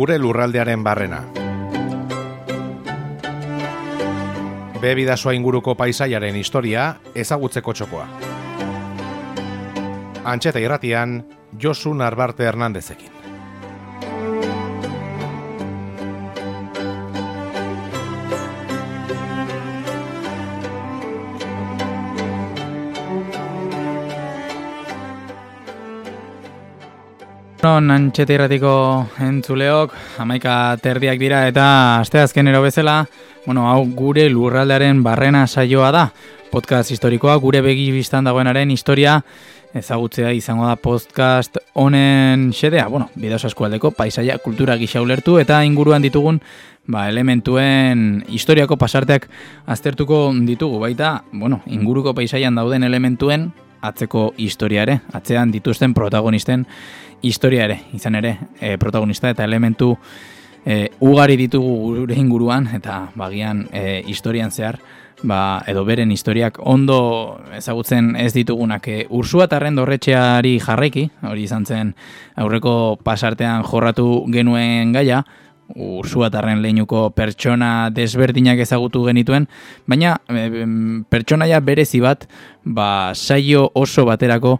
gure lurraldearen barrena. Be bidasoa inguruko paisaiaren historia ezagutzeko txokoa. Antxeta irratian, Josu Narbarte Hernandezekin. Non, antxete irratiko entzuleok, amaika terdiak dira eta asteazkenero bezala, bueno, hau gure lurraldearen barrena saioa da. Podcast historikoa, gure begi biztan dagoenaren historia ezagutzea izango da podcast honen xedea. Bueno, bideos eskualdeko paisaia kultura gisa ulertu eta inguruan ditugun ba, elementuen historiako pasarteak aztertuko ditugu. Baita, bueno, inguruko paisaian dauden elementuen atzeko historiare, atzean dituzten protagonisten historia ere, izan ere, e, protagonista eta elementu e, ugari ditugu gure inguruan, eta bagian e, historian zehar, ba, edo beren historiak ondo ezagutzen ez ditugunak. E, Ursua tarren dorretxeari jarraiki, hori izan zen aurreko pasartean jorratu genuen gaia, Ursua tarren lehinuko pertsona desberdinak ezagutu genituen, baina pertsonaia berezi bat ba, saio oso baterako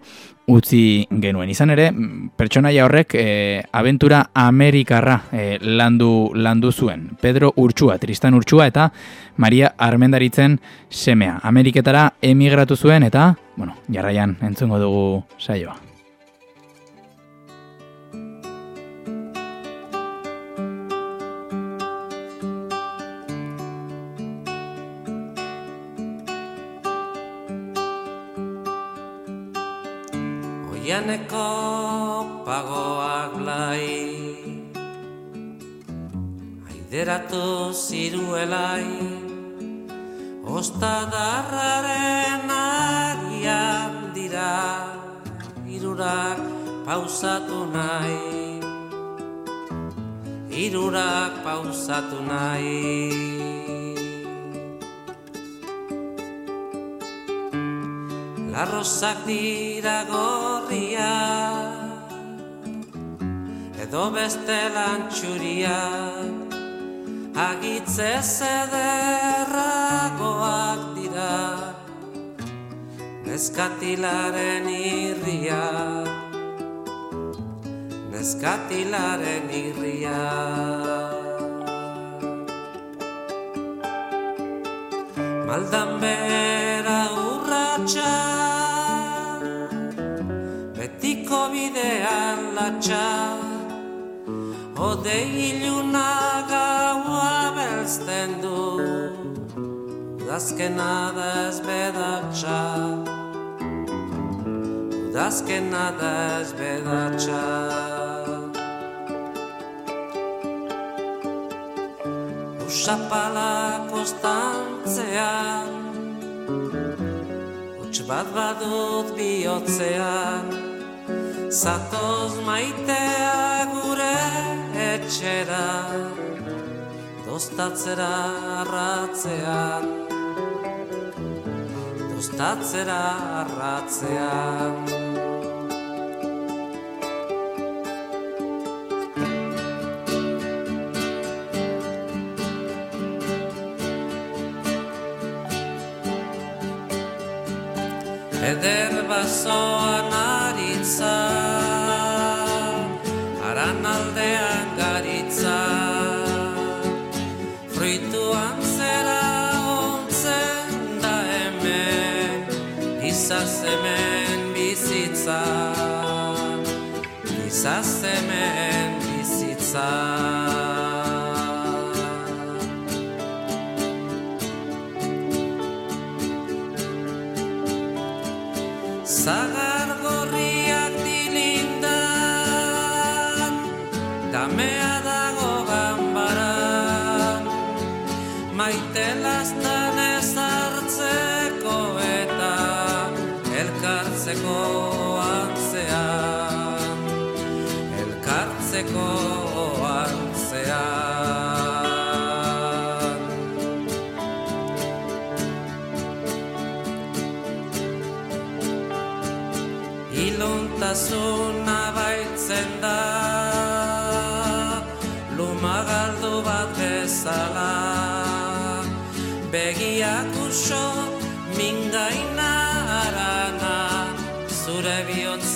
utzi genuen. Izan ere, pertsonaia horrek e, aventura amerikarra e, landu, landu zuen. Pedro Urtsua, Tristan Urtsua eta Maria Armendaritzen semea. Ameriketara emigratu zuen eta, bueno, jarraian entzungo dugu saioa. Oianeko pagoak blai Aideratu ziruelai Ostadarraren agian dira Irurak pausatu nahi. Irurak pausatu nahi Arrozak dira gorria Edo beste lantxuria. Agitze zederragoak dira Neskatilaren irria. Neskatilaren irria. Maldan bera urratxa latxa Ode iluna gaua belzten du Udazkena da ez bedatxa Udazkena da ez bedatxa Usapala kostantzean Uts bat badut bihotzean Zatoz maitea gure etxera Dostatzera arratzean Dostatzera arratzean Eder basoan bizitza Zagar gorriak dilindan Damea dago ganbaran. Maite lastan ez hartzeko eta Elkartzeko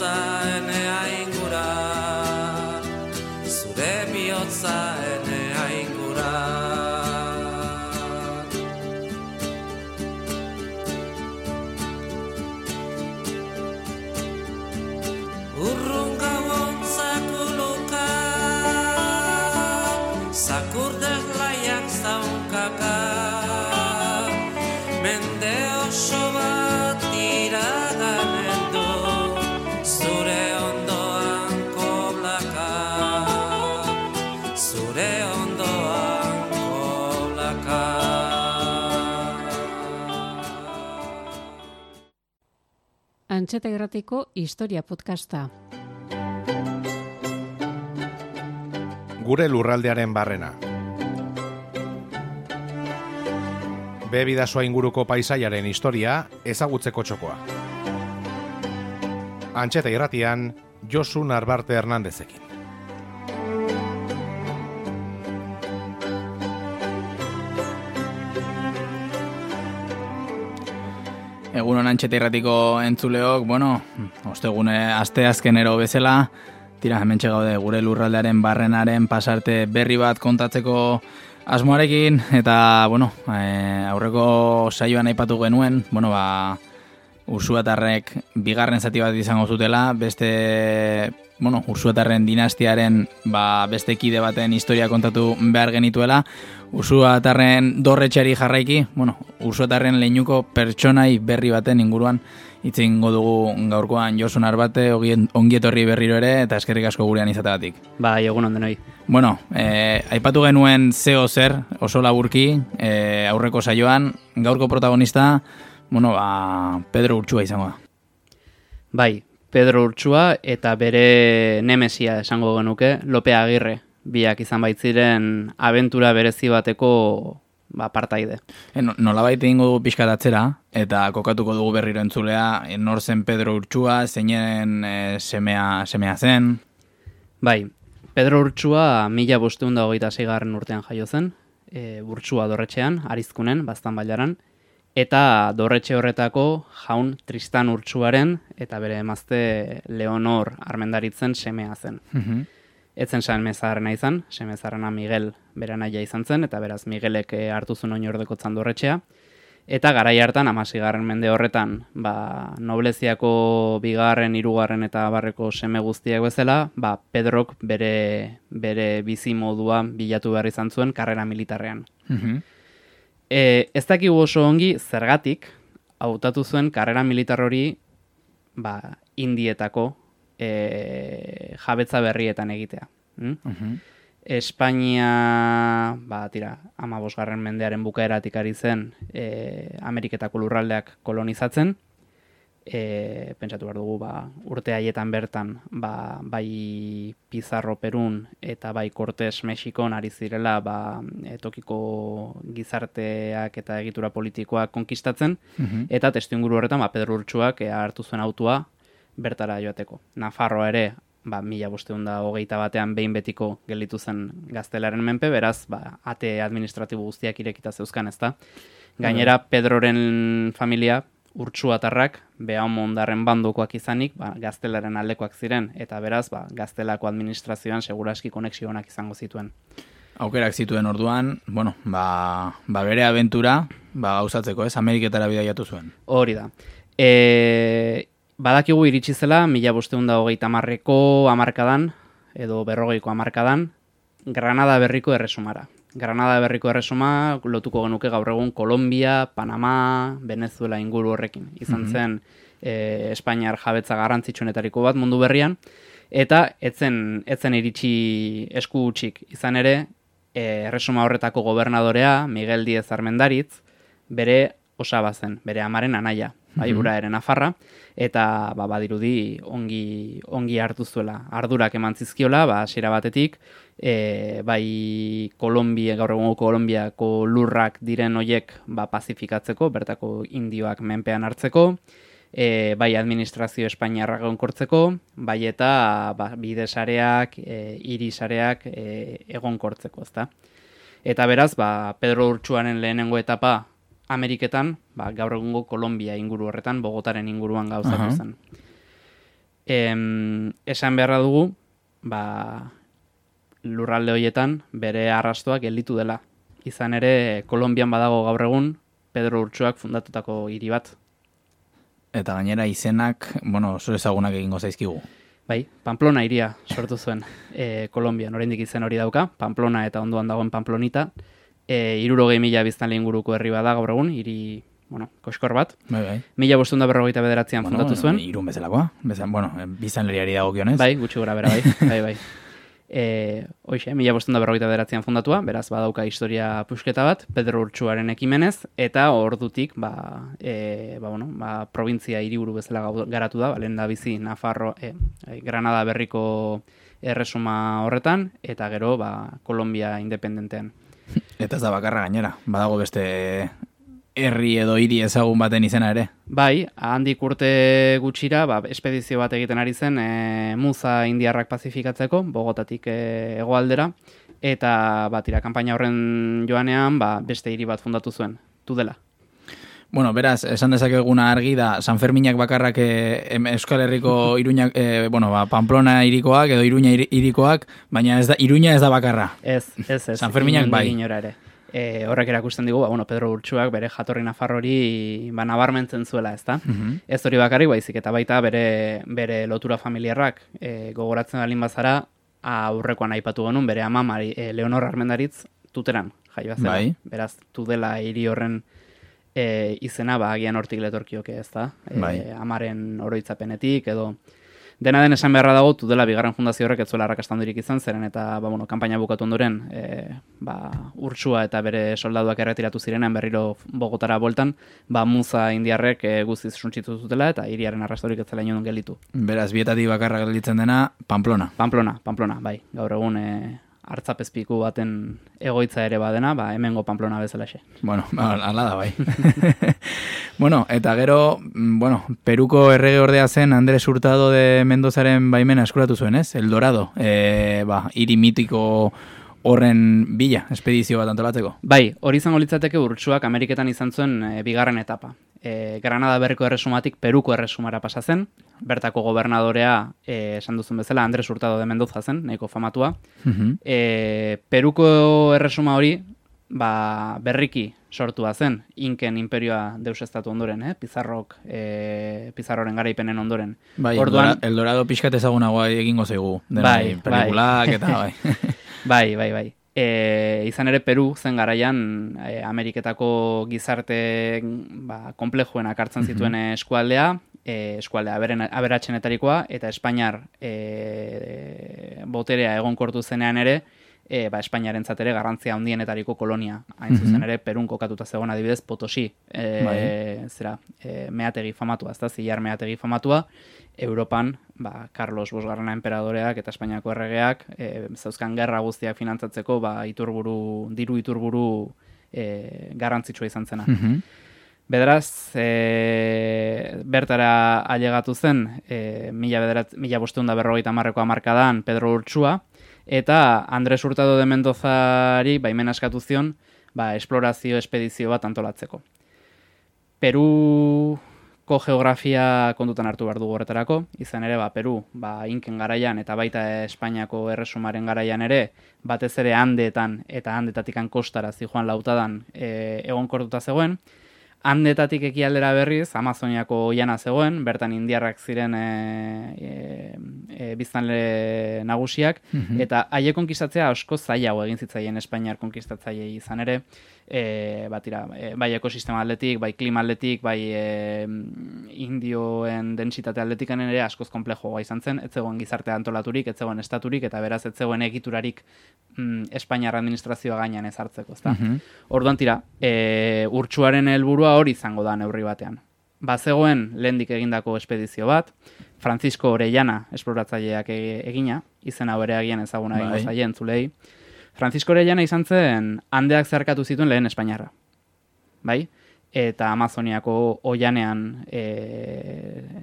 enea ingura zure bihotza enea ingura Urrun gauon zakuluka Zakurdez laiak zaunkaka Mende oso Antxeta Irratiko Historia Podcasta. Gure lurraldearen barrena. Bebidasoa inguruko paisaiaren historia ezagutzeko txokoa. Antxeta irratian, Josu Narbarte Hernandezekin. Egun honan irratiko entzuleok, bueno, ostegune aste azkenero bezala, tira hemen gaude gure lurraldearen barrenaren pasarte berri bat kontatzeko asmoarekin, eta, bueno, e, aurreko saioan aipatu genuen, bueno, ba, Ursuatarrek bigarren zati bat izango zutela, beste, bueno, Ursuatarren dinastiaren ba, beste kide baten historia kontatu behar genituela, Ursuatarren dorretxari jarraiki, bueno, Ursuatarren leinuko pertsonai berri baten inguruan hitz egingo dugu gaurkoan Josun Arbate, ongietorri berriro ere, eta eskerrik asko gurean izategatik. Bai, egun ondenoi. Bueno, eh, aipatu genuen zeo zer, oso laburki, eh, aurreko saioan, gaurko protagonista, bueno, ba, Pedro Urtsua izango da. Bai, Pedro Urtsua eta bere nemesia esango genuke, Lope Agirre. Biak izan baitziren abentura berezi bateko ba, partaide. E, no- nolabait egingo dugu pixkat atzera, eta kokatuko dugu berriro entzulea, e, nor zen Pedro Urtsua, zeinen e, semea, semea zen, Bai, Pedro Urtsua mila bosteun da hogeita zeigarren urtean jaio zen, e, Urtsua dorretxean, arizkunen, baztan bailaran, eta dorretxe horretako jaun Tristan Urtsuaren eta bere emazte Leonor armendaritzen semea zen. Etzen semezarrena izan, semezarrena Miguel bere anaia izan zen, eta beraz Miguelek eh, hartu zuen oinordekotzan dorretxea. Eta garai hartan, amasigarren mende horretan, ba, nobleziako bigarren, hirugarren eta barreko seme guztiak bezala, ba, Pedrok bere, bere bizi modua bilatu behar izan zuen karrera militarrean. E, ez dakigu oso ongi zergatik hautatu zuen karrera militar hori ba, indietako e, jabetza berrietan egitea. Mm? Espainia, ba, tira, ama bosgarren mendearen bukaeratik ari zen e, Ameriketako lurraldeak kolonizatzen, e, pentsatu behar dugu, ba, urte haietan bertan, ba, bai Pizarro Perun eta bai Cortés Mexikon ari zirela ba, tokiko gizarteak eta egitura politikoak konkistatzen, eta testu inguru horretan ba, Pedro Urtsuak e, hartu zuen autua bertara joateko. Nafarroa ere, ba, mila bosteun da hogeita batean behin betiko gelditu zen gaztelaren menpe, beraz, ba, ate administratibo guztiak irekita zeuzkan, ezta. Gainera, Pedroren familia, urtsuatarrak, behamondarren bandokoak izanik, ba, gaztelaren aldekoak ziren, eta beraz, ba, gaztelako administrazioan seguraski konexio onak izango zituen. Aukerak zituen orduan, bueno, ba, ba bere abentura, ba, gauzatzeko, ez, Ameriketara bidaiatu zuen. Hori da. E, badakigu iritsi zela, mila bosteun da hogeita marreko amarkadan, edo berrogeiko amarkadan, Granada berriko erresumara. Granada berriko erresuma lotuko genuke gaur egun Kolombia, Panama, Venezuela inguru horrekin. Izan zen e, Espainiar jabetza garrantzitsuenetariko bat mundu berrian, eta etzen, etzen iritsi esku utxik. Izan ere, e, erresuma horretako gobernadorea, Miguel Diez Armendaritz, bere osaba zen, bere amaren anaia, bai, bura ere nafarra, eta ba, badirudi ongi, ongi hartu zuela. Ardurak eman zizkiola, ba, hasiera batetik, e, bai Kolombia, gaur egungo Kolombiako lurrak diren hoiek ba, pazifikatzeko, bertako indioak menpean hartzeko, e, bai administrazio Espainiarra egonkortzeko, bai eta ba, bidesareak, e, irisareak e, egonkortzeko, ezta. Eta beraz, ba, Pedro Urtsuaren lehenengo etapa Ameriketan, ba, gaur egungo Kolombia inguru horretan, Bogotaren inguruan gauzatu Aha. zen. Em, esan beharra dugu, ba, lurralde horietan bere arrastoak gelditu dela. Izan ere, Kolombian badago gaur egun, Pedro Urtsuak fundatutako hiri bat. Eta gainera izenak, bueno, oso ezagunak egingo zaizkigu. Bai, Pamplona iria sortu zuen e, Kolombian, oraindik izen hori dauka, Pamplona eta ondoan dagoen Pamplonita. E, irurogei mila biztanle inguruko herri bada gaur egun, hiri, bueno, koskor bat. Bai, bai. Mila bostunda berrogeita bederatzean Bueno, fundatu zuen. Irun bezalakoa. Bezan, bueno, bizanleriari dagokionez. Bai, gutxi gora bera, bai, bai, bai. E, hoxe, mila bostunda berrogeita bederatzean fundatua, beraz badauka historia pusketa bat, Pedro Urtsuaren ekimenez, eta ordutik, ba, e, ba, bueno, ba, provintzia hiriburu bezala garatu da, balen da bizi Nafarro, e, e, Granada berriko erresuma horretan, eta gero, ba, Kolombia independentean. Eta ez da bakarra gainera. Badago beste herri edo hiri ezagun baten izena ere. Bai, handik urte gutxira, ba, espedizio bat egiten ari zen e, Muza Indiarrak pazifikatzeko, Bogotatik e, hegoaldera, eta bat ira, kanpaina horren joanean, ba, beste hiri bat fundatu zuen, Tudela. Bueno, beraz, esan dezakeguna argi da San Ferminak bakarrak em- Euskal Herriko Iruñak, eh, bueno, ba, Pamplona irikoak edo Iruña iri- irikoak, baina ez da, Iruña ez da bakarra. Ez, ez, ez. San Ferminak bai. Ere. E, horrek erakusten digu, ba, bueno, Pedro Urtsuak bere jatorri nafarrori ba, nabarmentzen zuela, ezta? Mhm. Ez hori bakarrik baizik eta baita bere, bere lotura familiarrak e, gogoratzen balin bazara aurrekoan aipatu genuen bere ama Mari, e, Leonor Armendaritz tuteran zela. Bai. Beraz, tudela hiri horren e, izena ba agian hortik letorkioke, ez da? E, Bai. Amaren oroitzapenetik edo Dena den esan beharra dago, tudela bigarren fundazio horrek ez zuela arrakastandurik izan, zeren eta, ba, bueno, kanpaina bukatu ondoren, e, ba, urtsua eta bere soldaduak erretiratu zirenean berriro Bogotara boltan, ba, muza indiarrek e, guztiz suntxitu zutela eta hiriaren arrastorik ez zela inodun gelditu. Beraz, bietatik bakarra gelditzen dena, Pamplona. Pamplona, Pamplona, bai, gaur egun e, hartzapezpiku baten egoitza ere badena, ba, hemengo Pamplona bezalaxe. Bueno, ba, ala da bai. bueno, eta gero, mm, bueno, Peruko errege ordea zen Andres Hurtado de Mendozaren baimena eskuratu zuen, ez? El Dorado, e, ba, hiri mitiko horren bila, espedizio bat antolatzeko. Bai, hori izango litzateke urtsuak Ameriketan izan zuen e, bigarren etapa. E, Granada berriko erresumatik Peruko erresumara pasa zen, bertako gobernadorea, e, esan duzun bezala, Andres Hurtado de Mendoza zen, nahiko famatua. Mhm. E, Peruko erresuma hori, ba, berriki sortua zen, Inken imperioa deusestatu ondoren, eh? Pizarrok, e, Pizarroren garaipenen ondoren. Bai, Orduan- Orduan, El Dorado pixkat ezagunagoa egingo zaigu. Bai, pelikulak bai. eta bai. Bai, bai, bai. E, izan ere Peru zen garaian e, Ameriketako gizarte ba, komplejuenak hartzen zituen eskualdea, e, eskualdea aberen, aberatsenetarikoa, eta Espainiar e, boterea egonkortu zenean ere, e, ba, Espainiaren ere garrantzia handienetariko kolonia. Hain zuzen ere, Perun kokatuta zegoen adibidez Potosi, e, Bai. zera, e, meategi famatua, ez da, zilar meategi famatua, Europan, ba, Carlos Bosgarrena emperadoreak eta Espainiako erregeak e, zauzkan gerra guztiak finantzatzeko ba, iturburu, diru iturburu e, garrantzitsua izan zena. Mhm. Bederaz, e, bertara ailegatu zen, e, mila, bederat, mila bosteunda berrogeita marreko amarkadan Pedro Urtsua, eta Andres Hurtado de Mendozari baimen askatu zion, ba, esplorazio espedizio bat antolatzeko. Peruko geografia kontutan hartu behar dugu horretarako, izan ere, ba, Peru, ba, inken garaian eta baita Espainiako erresumaren garaian ere, batez ere handeetan eta handetatikan kostara zijoan lautadan e, egonkortuta zegoen, handetatik ekialdera berriz, Amazoniako oiana zegoen, bertan indiarrak ziren e, e, e, biztanle nagusiak, eta haie konkistatzea asko zailago egin zitzaien Espainiar konkistatzailei izan ere, e, batira, e, bai ekosistema aldetik, bai klima aldetik, bai e, indioen densitate aldetikan ere askoz komplejoa izan zen, ez zegoen gizarte antolaturik, ez zegoen estaturik, eta beraz ez zegoen egiturarik mm, Espainiar administrazioa gainean ezartzeko, ezta? Mhm. Orduan tira, e, urtsuaren helburua hori izango da neurri batean. Bazegoen lehendik egindako espedizio bat, Francisco Orellana esploratzaileak e- egina, izen hau ere agian ezaguna Bai. zaien zulei. Francisco Orellana izan zen handeak zeharkatu zituen lehen Espainiarra. Bai? Eta Amazoniako oianean e,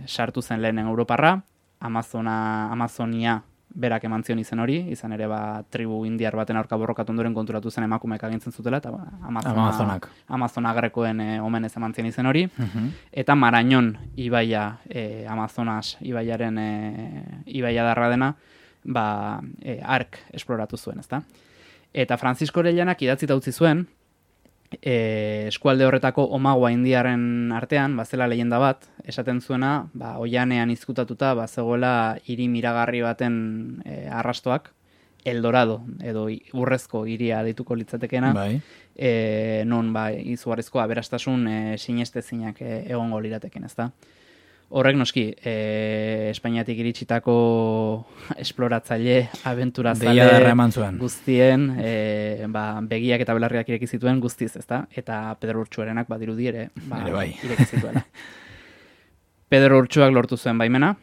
sartu zen lehenen Europarra, Amazona, Amazonia berak eman zion izen hori, izan ere ba, tribu indiar baten aurka borrokatu ondoren konturatu zen emakumeek agintzen zutela, eta ba, Amazona, Amazonak. Amazona grekoen e, omenez eman zion izen hori. Mhm. Eta Marañon ibaia, e, Amazonas ibaiaren e, ibaia darra dena, ba, e, ark esploratu zuen, ezta? Eta Francisco Orellanak idatzita utzi zuen, e, eskualde horretako omagua indiaren artean, bazela leyenda bat, esaten zuena, ba, oianean izkutatuta, ba, zegoela hiri miragarri baten e, arrastoak, Eldorado, edo urrezko hiria deituko litzatekeena, Bai. e, non ba, izugarrizko aberastasun e, sinestezinak e, egongo lirateken, ezta? Horrek noski, e, Espainiatik iritsitako esploratzaile, abenturazale eman zuen. guztien e, ba, begiak eta belarriak ireki zituen guztiz, ezta? Eta Pedro Urtsuarenak badirudi ere, ba, Ere bai. ireki zituela. Pedro Urtsuak lortu zuen baimena,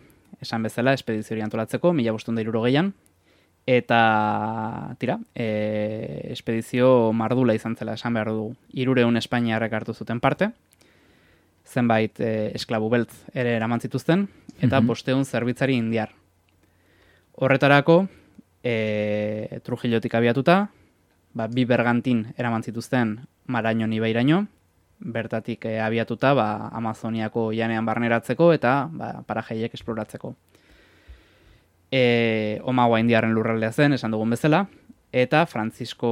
esan bezala, espedizio antolatzeko, mila bostunda irurogeian, eta tira, e, espedizio mardula izan zela esan behar dugu. Irureun Espainiarrek hartu zuten parte, zenbait e, esklabu beltz ere eraman zituzten, eta Mhm. bosteun zerbitzari indiar. Horretarako, e, Trujillotik abiatuta, ba, bi bergantin eraman zituzten Marañon ibairaino, bertatik e, abiatuta ba, Amazoniako janean barneratzeko eta ba, parajeiek esploratzeko. E, Omagua indiarren lurraldea zen, esan dugun bezala, eta Francisco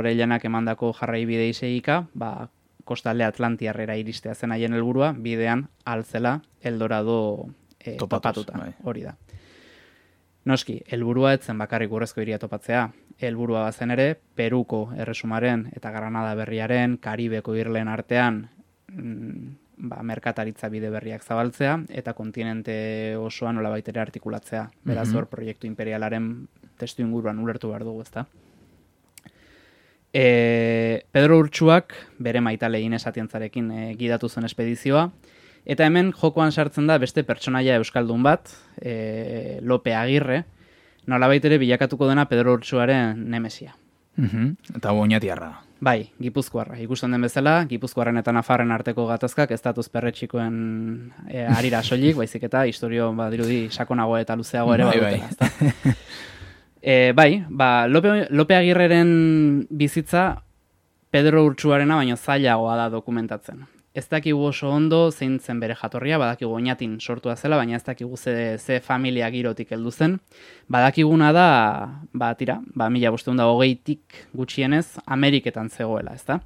Orellanak emandako jarraibide segika, ba, kostalde Atlantiarrera iristea zen haien helburua, bidean altzela Eldorado e, Topatuz, topatuta. bai. Hori da. Noski, helburua etzen bakarrik urrezko hiria topatzea. Helburua bazen ere, Peruko erresumaren eta Granada berriaren, Karibeko irlen artean mm, ba, merkataritza bide berriak zabaltzea eta kontinente osoan nola ere artikulatzea. Beraz Mhm. hor proiektu imperialaren testu inguruan ulertu behar dugu, ezta? E, Pedro Urtsuak bere maitale Ines Atientzarekin e, gidatu zen espedizioa, eta hemen jokoan sartzen da beste pertsonaia euskaldun bat, e, Lope Agirre, nolabait ere bilakatuko dena Pedro Urtsuaren nemesia. Mhm. Eta oinatiarra da. Bai, Gipuzkoarra. Ikusten den bezala, Gipuzkoarren eta Nafarren arteko gatazkak ez datuz perretxikoen e, arira soilik, baizik eta historio badirudi sakonago eta luzeago ere Bai, ezta? E, bai, ba, Lope, Lope Agirreren bizitza Pedro Urtsuarena baino zailagoa da dokumentatzen. Ez dakigu oso ondo zein zen bere jatorria, badakigu oinatin sortua zela, baina ez dakigu ze, ze familia girotik heldu zen. Badakiguna da, ba, tira, ba, mila bosteun da hogeitik gutxienez, Ameriketan zegoela, ezta?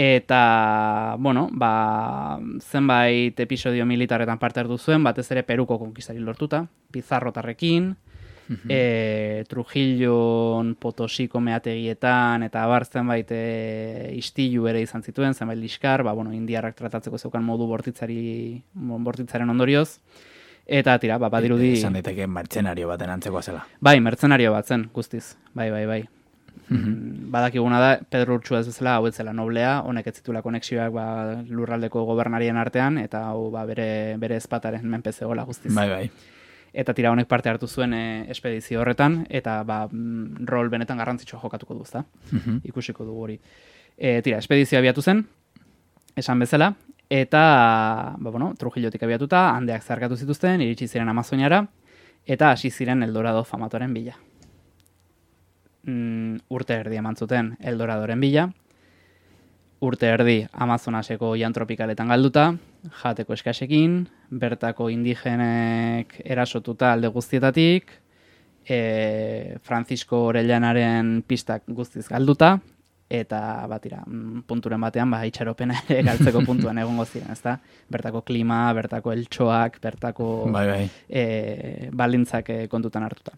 Eta, bueno, ba, zenbait episodio militarretan parte hartu zuen, batez ere Peruko konkistari lortuta, Pizarrotarrekin, e, Trujillon, Potosiko meategietan, eta abar zenbait e, istilu ere izan zituen, zenbait liskar, ba, bueno, indiarrak tratatzeko zeukan modu bortitzari, bortitzaren ondorioz, eta tira, ba, badirudi... Esan daiteke mertzenario baten antzekoa zela. Bai, mertzenario bat zen, guztiz. Bai, bai, bai. Mm, Badakiguna da, Pedro Urtsua ez bezala, hau ez zela noblea, honek ez zitula konexioak ba, lurraldeko gobernarien artean, eta hau ba, bere, bere ezpataren menpe zegoela guztiz. Bai, bai. Eta tira honek parte hartu zuen e, espedizio horretan, eta ba, mm, rol benetan garrantzitsua jokatuko du, ezta? Mhm. Ikusiko dugu hori. E, tira, espedizio abiatu zen, esan bezala, eta, ba, bueno, Trujillotik abiatuta, handeak zeharkatu zituzten, iritsi ziren Amazoniara, eta hasi ziren Eldorado famatoren bila. Mm, urte erdi eman zuten Eldoradoren bila, urte erdi Amazonaseko jan tropikaletan galduta, jateko eskasekin, bertako indigenek erasotuta alde guztietatik, e, Francisco Orellanaren pistak guztiz galduta, eta batira, mm, punturen batean ba, itxaropena ere galtzeko puntuan egongo ziren, ezta? Bertako klima, bertako eltsoak, bertako Bai, bai. e, baldintzak e, kontutan hartuta.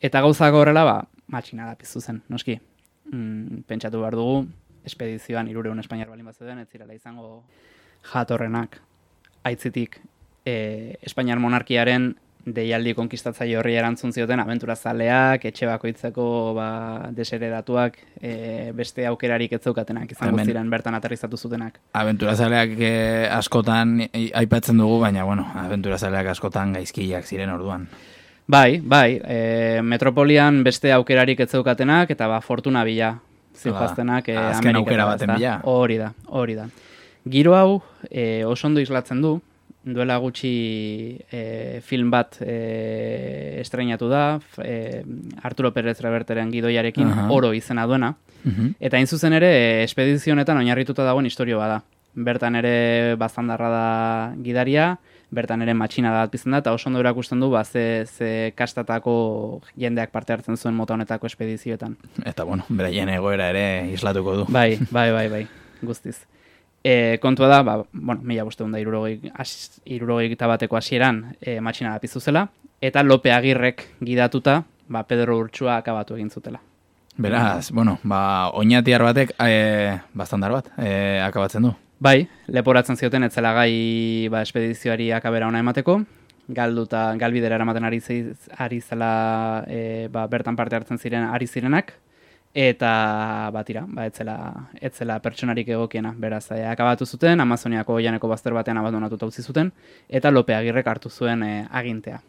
Eta gauzak horrela, ba, matxina da piztu zen, noski. Mm, pentsatu behar dugu, espedizioan irureun Espainiar balin bat zeuden, ez zirela izango jatorrenak, aitzitik, e, Espainiar monarkiaren deialdi konkistatzaile horri erantzun zioten abenturazaleak, etxe bakoitzeko ba, deseredatuak, e, beste aukerarik ez zeukatenak, izango Hemen- ziren bertan aterrizatu zutenak. Abenturazaleak eh, askotan i- aipatzen dugu, baina, bueno, abenturazaleak askotan gaizkiak ziren orduan. Bai, bai, e, metropolian beste aukerarik ez zeukatenak, eta ba, fortuna bila zijoaztenak e, azken Ameriketara, aukera baten bila. Hori da, hori da. Giro hau e, oso ondo islatzen du, duela gutxi e, film bat e, estreinatu da, e, Arturo Pérez Reverteren gidoiarekin Aha. oro izena duena, Mhm. Eta hain zuzen ere, e, espedizio honetan oinarrituta dagoen istorio bada. Bertan ere baztandarra da gidaria, bertan ere matxina da pizten da, eta oso ondo erakusten du, ba, ze, ze kastatako jendeak parte hartzen zuen mota honetako espedizioetan. Eta, bueno, beraien egoera ere islatuko du. Bai, bai, bai, bai, guztiz. E, kontua da, ba, bueno, mila bosteun da irurogei bateko hasieran e, matxina da piztu zela, eta Lope Agirrek gidatuta, ba, Pedro Urtsua akabatu egin zutela. Beraz, bueno, ba, oinatiar batek, e, bastandar bat, e, akabatzen du. Bai, leporatzen zioten etzela gai ba, espedizioari akabera ona emateko, galduta galbidera eramaten ari, zeiz, ari zela e, ba, bertan parte hartzen ziren ari zirenak, eta batira, ba, etzela, etzela pertsonarik egokiena. Beraz, e, akabatu zuten, Amazoniako oianeko bazter batean abandonatuta utzi zuten, eta Lope Agirrek hartu zuen e, agintea.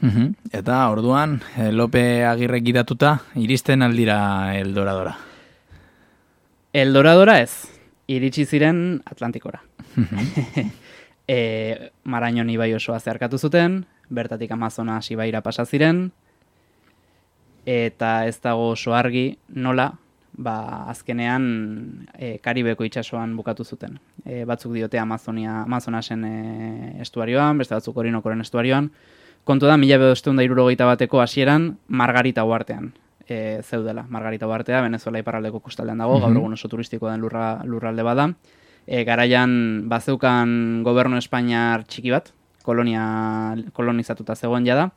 Mhm. Eta orduan, e, Lope Agirrek gidatuta, iristen aldira Eldoradora. Eldoradora ez, iritsi ziren Atlantikora. e, Marañon ibai osoa zeharkatu zuten, bertatik Amazonas ibaira pasa ziren, eta ez dago oso argi nola, ba, azkenean e, Karibeko itsasoan bukatu zuten. E, batzuk diote Amazonia, Amazonasen e, estuarioan, beste batzuk Orinokoren estuarioan. Kontu da, mila bedosteun da irurogeita bateko hasieran Margarita uartean e, zeudela. Margarita uartea, Venezuela iparraldeko kostaldean dago, gaur egun oso turistiko den lurra, lurralde bada. E, garaian bazeukan gobernu Espainiar txiki bat, kolonia, kolonizatuta zegoen jada,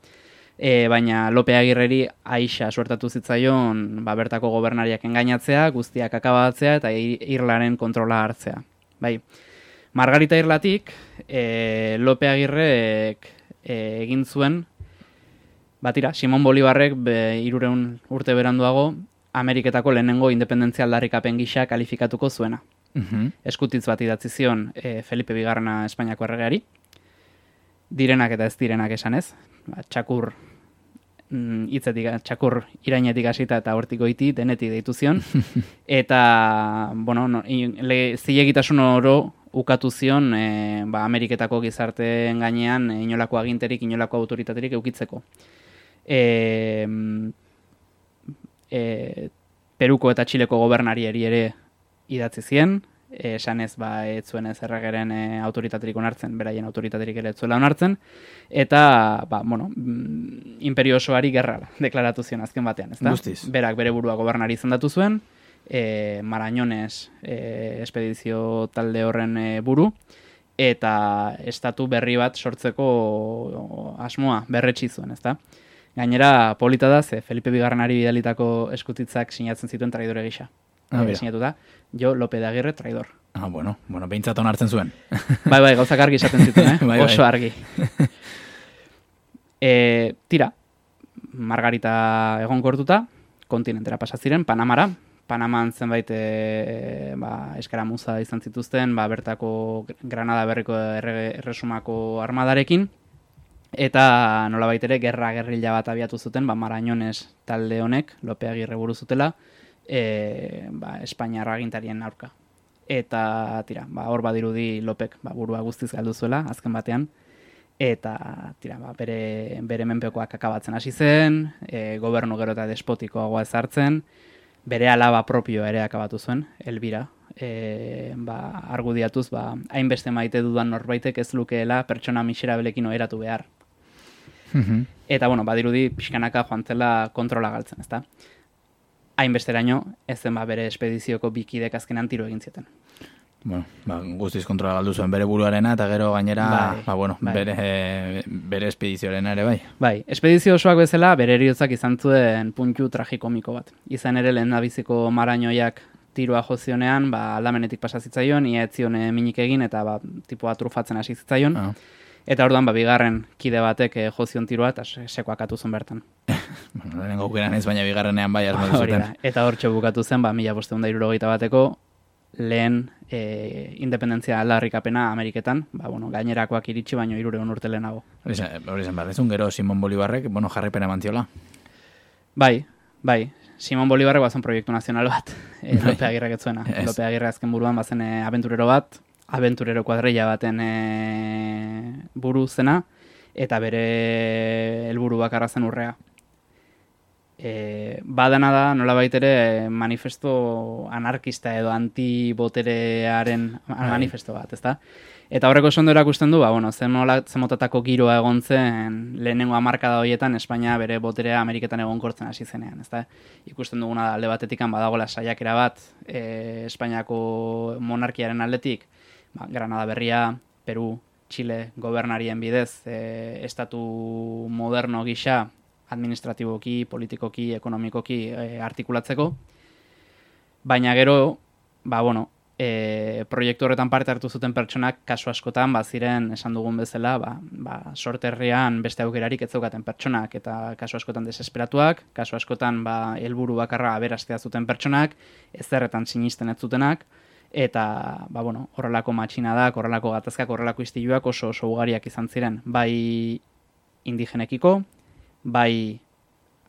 e, baina Lope Agirreri aixa suertatu zitzaion ba, bertako gobernariak engainatzea, guztiak akabatzea eta Irlaren kontrola hartzea. Bai. Margarita Irlatik, e, Lope Agirrek e, egin zuen, batira, Simon Bolibarrek be, irureun urte beranduago, Ameriketako lehenengo independentzia aldarrikapen gisa kalifikatuko zuena. Mhm. Eskutitz bat idatzi zion e, Felipe Bigarrena Espainiako erregeari, direnak eta ez direnak esanez, ba, txakur mm, hitzetik, txakur irainetik hasita eta hortik goiti denetik deitu zion, eta, bueno, no, le, zilegitasun oro ukatu zion e, ba, Ameriketako gizarteen gainean inolako aginterik, inolako autoritaterik eukitzeko. E, e, Peruko eta Txileko gobernariari ere idatzi zien, esanez ba ez zuen ez erregeren e, autoritaterik onartzen, beraien autoritaterik ere ez zuela onartzen, eta, ba, bueno, mm, imperio osoari gerra deklaratu zion azken batean, ezta? Guztiz. Berak bere burua gobernari izendatu zuen, e, Marañones e, espedizio talde horren e, buru, eta estatu berri bat sortzeko asmoa berretsi zuen, ezta? Gainera, polita da, ze Felipe Bigarrenari bidalitako eskutitzak sinatzen zituen traidore gisa. Ah, Eh, mira. sinatuta, jo Lope de Agirre traidor. Ah, bueno, bueno, behintzat onartzen zuen. Bai, bai, gauzak argi esaten zituen, eh? Bai, bai. Oso argi. e, tira, Margarita egonkortuta, kontinentera pasa ziren, Panamara. Panaman zenbait e, ba, eskaramuza izan zituzten, ba, bertako Granada berriko erresumako armadarekin, eta nolabait ere gerra gerrilla bat abiatu zuten, ba, Marañones talde honek, Lope Agirre buru zutela, e, ba, Espainiar agintarien aurka. Eta, tira, ba, hor badirudi Lopek ba, burua guztiz galdu zuela, azken batean, eta, tira, ba, bere, bere menpekoak akabatzen hasi zen, e, gobernu gero eta despotikoagoa ezartzen, bere alaba propio ere akabatu zuen, Elbira, e, ba, argudiatuz, ba, hainbeste maite dudan norbaitek ez lukeela pertsona miserabelekin oheratu behar. Mhm. Eta, bueno, badirudi pixkanaka joan zela kontrola galtzen, ezta? Hainbesteraino, ez zen ba, bere espedizioko bikidek azkenan tiro egin zioten. Bueno, ba, guztiz kontrola galdu zuen bere buruarena, eta gero gainera, Bai, ba, bueno, bai. bere, bere espedizioarena ere bai. Bai, espedizio osoak bezala bere heriotzak izan zuen puntu tragikomiko bat. Izan ere lehen biziko marañoiak tiroa jozionean, ba, aldamenetik pasa zitzaion, ia ez zion eh, minik egin eta ba, tipua trufatzen hasi zitzaion. Ah. Eta orduan ba, bigarren kide batek eh, jozion tiroa eta se- sekoakatu zen bertan. Bueno, lehenengo aukeran ez, baina bigarrenean bai Hori zuten. Eta hortxe bukatu zen, ba, mila bosteun da irurogeita bateko, lehen e, independentzia aldarrikapena Ameriketan, ba, bueno, gainerakoak iritsi baino irureun urte lehenago. Hori zen, behar, dezun gero Simon Bolibarrek, bueno, jarripena eman Bai, bai, Simon Bolibarrek bazen proiektu nazional bat, e, Bai. Lope Agirrek ez zuena. Ez. Lope Agirre azken buruan bazen e, abenturero bat, abenturero kuadrilla baten e, buru zena, eta bere helburu bakarra zen urrea. E, badana da, nola ere, manifesto anarkista edo antiboterearen manifesto bat, ezta? Eta horreko esondo erakusten du, ba, bueno, zen, nola, zen motatako giroa egon zen lehenengo amarkada horietan Espainia bere boterea Ameriketan egonkortzen hasi zenean, ezta? Ikusten duguna da alde batetikan badagola saiakera bat e, Espainiako monarkiaren aldetik, ba, Granada berria, Peru, Chile gobernarien bidez e, estatu moderno gisa administratiboki, politikoki, ekonomikoki e, artikulatzeko. Baina gero, ba, bueno, e, proiektu horretan parte hartu zuten pertsonak kasu askotan, ba, ziren esan dugun bezala, ba, ba, sorterrian beste aukerarik ez zeukaten pertsonak, eta kasu askotan desesperatuak, kasu askotan ba, helburu bakarra aberastea zuten pertsonak, ezerretan sinisten ez zutenak, eta ba, bueno, horrelako matxinadak, horrelako gatazkak, horrelako istiluak oso oso ugariak izan ziren, bai indigenekiko, bai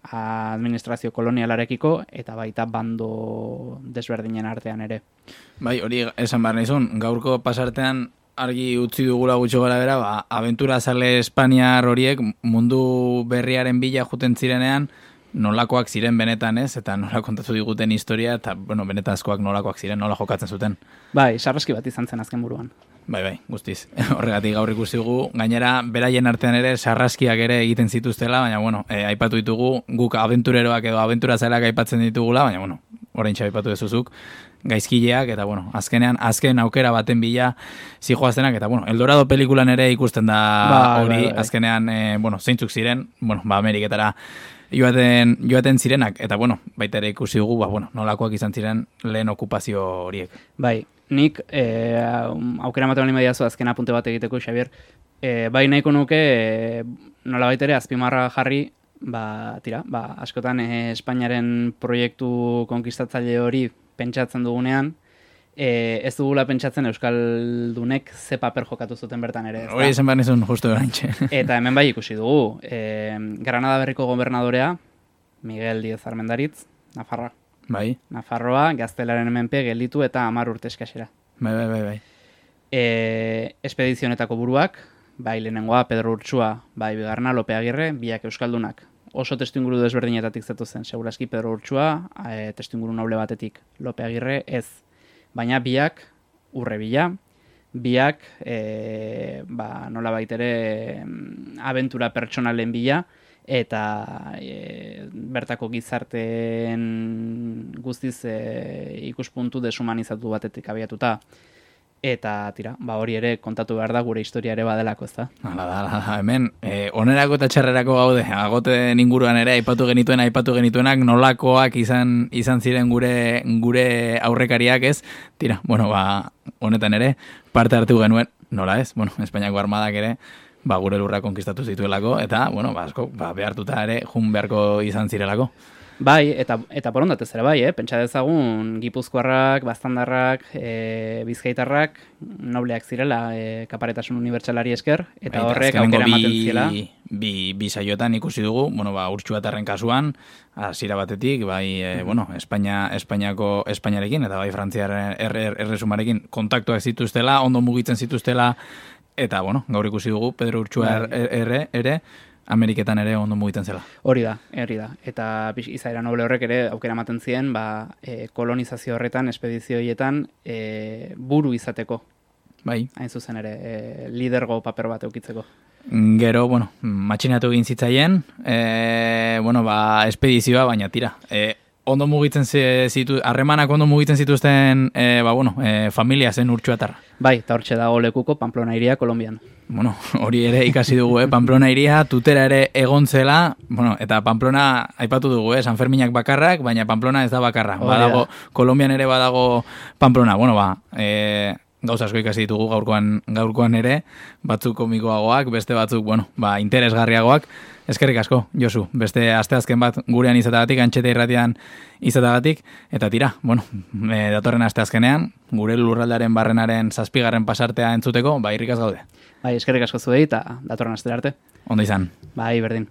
administrazio kolonialarekiko eta baita bando desberdinen artean ere. Bai, hori esan behar nizun, gaurko pasartean argi utzi dugula gutxo gara bera, ba, aventura zale Espainiar horiek mundu berriaren bila juten zirenean, nolakoak ziren benetan ez, eta nola kontatu diguten historia, eta bueno, benetazkoak nolakoak ziren, nola jokatzen zuten. Bai, sarraski bat izan zen azken buruan. Bai, bai, guztiz. Horregatik gaur ikusi dugu, gainera beraien artean ere sarraskiak ere egiten zituztela, baina bueno, e, aipatu ditugu guk aventureroak edo aventura zaileak aipatzen ditugula, baina bueno, orain aipatu dezuzuk, gaizkileak, eta bueno, azkenean, azken aukera baten bila zijoaztenak, eta bueno, Eldorado pelikulan ere ikusten da Ba, hori, bai, bai. azkenean, e, bueno, zeintzuk ziren, bueno, ba, Ameriketara joaten, joaten zirenak, eta bueno, baita ere ikusi dugu, ba, bueno, nolakoak izan ziren lehen okupazio horiek. Bai, nik e, aukera ematen bali mediazu azken apunte bat egiteko, Xabier, e, bai nahiko nuke e, nola ere azpimarra jarri, ba, tira, ba, askotan e, Espainiaren proiektu konkistatzaile hori pentsatzen dugunean, e, ez dugula pentsatzen Euskaldunek ze paper jokatu zuten bertan ere. Hori esan behar nizun, justu oraintxe. Eta hemen bai ikusi dugu, e, Granada berriko gobernadorea, Miguel Diez Armendaritz, Nafarra. bai, Nafarroa, gaztelaren hemenpe gelditu eta amar urte eskasera. bai, bai, bai, bai. E, espedizionetako buruak, bai lehenengoa Pedro Urtsua, bai bigarna Lope Agirre, biak euskaldunak. Oso testu inguru desberdinetatik zetu zen, segurazki Pedro Urtsua, e, testu inguru noble batetik Lope Agirre, ez. Baina biak urre bila, biak e, ba, nola baitere abentura pertsonalen bila, eta e, bertako gizarteen guztiz e, ikuspuntu deshumanizatu batetik abiatuta. Eta, tira, ba hori ere kontatu behar da gure historia ere badelako, ez da? Hala da, hala da, hemen, e, onerako eta txarrerako gaude, agoten inguruan ere, aipatu genituen, aipatu genituenak, nolakoak izan izan ziren gure gure aurrekariak ez, tira, bueno, ba, honetan ere, parte hartu genuen, nola ez, bueno, Espainiako armadak ere, ba, gure lurra konkistatu zituelako, eta, bueno, ba, asko, ba, behartuta ere, jun beharko izan zirelako. Bai, eta, eta borondatez ere bai, eh? pentsa dezagun gipuzkoarrak, baztandarrak, e, bizkaitarrak, nobleak zirela e, kaparetasun unibertsalari esker, eta Bai, horrek aukera ematen ziela. bi, bi, bi saioetan ikusi dugu, bueno, ba, urtsuatarren kasuan, hasiera batetik, bai, e, bueno, Espainia, Espainiako, Espainiarekin, eta bai, Frantziaren erre, erresumarekin kontaktuak zituztela, ondo mugitzen zituztela, eta, bueno, gaur ikusi dugu, Pedro Urtsua Bai. er, erre, ere, Ameriketan ere ondo mugitzen zela. Hori da, hori da. Eta izaera noble horrek ere aukera ematen zien, ba, e, kolonizazio horretan, espedizio horietan, e, buru izateko, Bai, hain zuzen ere, e, lidergo paper bat eukitzeko. Gero, bueno, matxinatu egin zitzaien, e, bueno, ba, espedizioa, baina tira. E, ondo mugitzen ze- zitu, harremanak ondo mugitzen zituzten, e, ba, bueno, e, familia zen urtsuatarra. Bai, eta hortxe dago lekuko Pamplona iria Kolombian. Bueno, hori ere ikasi dugu, eh? Pamplona iria, tutera ere egon zela, bueno, eta Pamplona aipatu dugu, eh? San Ferminak bakarrak, baina Pamplona ez da bakarra. Hori da. Badago, Kolombian ere badago Pamplona. Bueno, ba, e, gauza asko ikasi ditugu gaurkoan, gaurkoan ere, batzuk komikoagoak, beste batzuk, bueno, ba, interesgarriagoak. Eskerrik asko, Josu, beste asteazken bat gurean izatagatik, antxete irratian izatagatik, eta tira, bueno, e, datorren asteazkenean, gure lurraldaren barrenaren zazpigarren pasartea entzuteko, ba, irrikaz gaude. Bai, eskerrik asko zuei eta datorren astera arte. Ondo izan. Bai, berdin.